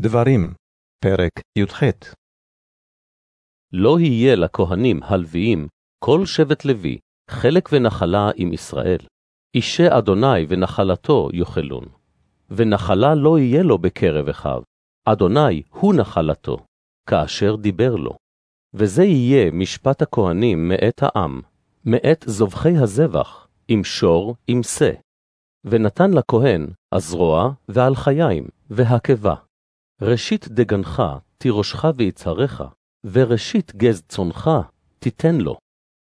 דברים, פרק י"ח לא יהיה לכהנים הלוויים כל שבט לוי, חלק ונחלה עם ישראל. אישי אדוני ונחלתו יאכלון. ונחלה לא יהיה לו בקרב אחיו, אדוני הוא נחלתו, כאשר דיבר לו. וזה יהיה משפט הכהנים מאת העם, מאת זובחי הזבח, עם שור, עם שא. ונתן לכהן הזרוע ועל חיים, והקיבה. ראשית דגנך תירושך ויצהרך, וראשית גז צונך תיתן לו.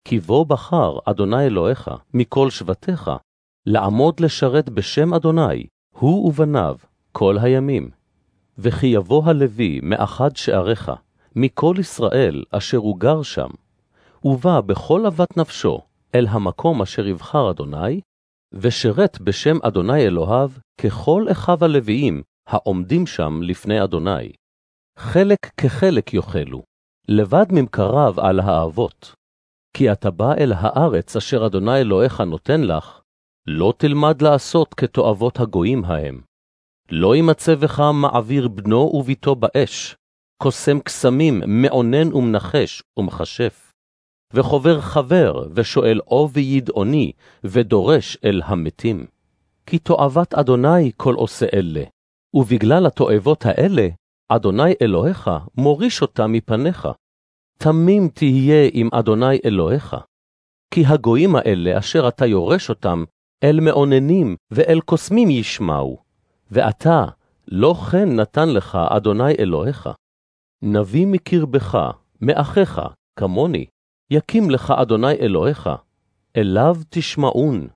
כי בו בחר אדוני אלוהיך מכל שבטיך, לעמוד לשרת בשם אדוני, הוא ובניו, כל הימים. וכי יבוא הלוי מאחד שעריך, מכל ישראל אשר הוא גר שם, ובא בכל אבת נפשו אל המקום אשר יבחר אדוני, ושרת בשם אדוני אלוהיו ככל אחיו הלוויים העומדים שם לפני אדוני. חלק כחלק יאכלו, לבד ממכריו על האבות. כי אתה בא אל הארץ אשר אדוני אלוהיך נותן לך, לא תלמד לעשות כתועבות הגויים ההם. לא ימצא בך מעביר בנו וביתו באש, קוסם קסמים, מאונן ומנחש ומכשף. וחובר חבר, ושואל עובי ידעוני, ודורש אל המתים. כי תועבת אדוני כל עושה אלה, ובגלל התועבות האלה, אדוני אלוהיך מוריש אותה מפניך. תמים תהיה עם אדוני אלוהיך. כי הגויים האלה אשר אתה יורש אותם, אל מאוננים ואל קוסמים ישמעו, ואתה, לא כן נתן לך אדוני אלוהיך. נביא מקרבך, מאחיך, כמוני, יקים לך אדוני אלוהיך, אליו תשמעון.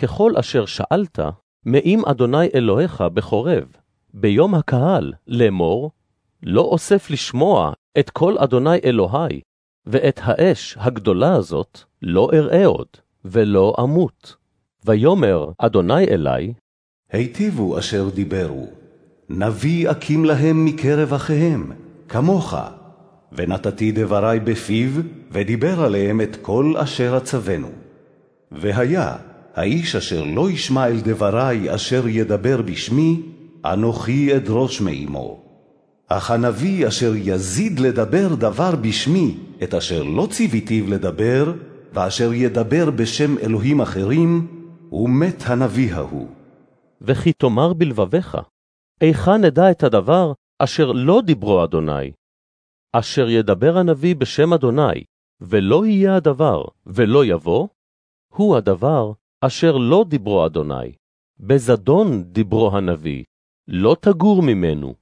ככל אשר שאלת, מאם אדוני אלוהיך בחורב, ביום הקהל, לאמור, לא אוסף לשמוע את כל אדוני אלוהי, ואת האש הגדולה הזאת לא אראה עוד, ולא אמות. ויאמר אדוני אלי, היטיבו אשר דיברו, נביא אקים להם מקרב אחיהם, כמוך, ונתתי דברי בפיו, ודיבר עליהם את כל אשר אצוונו. והיה, האיש אשר לא ישמע אל דברי אשר ידבר בשמי, אנוכי אדרוש מעמו. אך הנביא אשר יזיד לדבר דבר בשמי, את אשר לא ציוויתיו לדבר, ואשר ידבר בשם אלוהים אחרים, ומת הנביא ההוא. וכי תאמר בלבביך, היכן נדע את הדבר אשר לא דיברו אדוני? אשר ידבר הנביא בשם אדוני, ולא יהיה הדבר, ולא יבוא, הוא הדבר אשר לא דיברו אדוני. בזדון דיברו הנביא, לא תגור ממנו,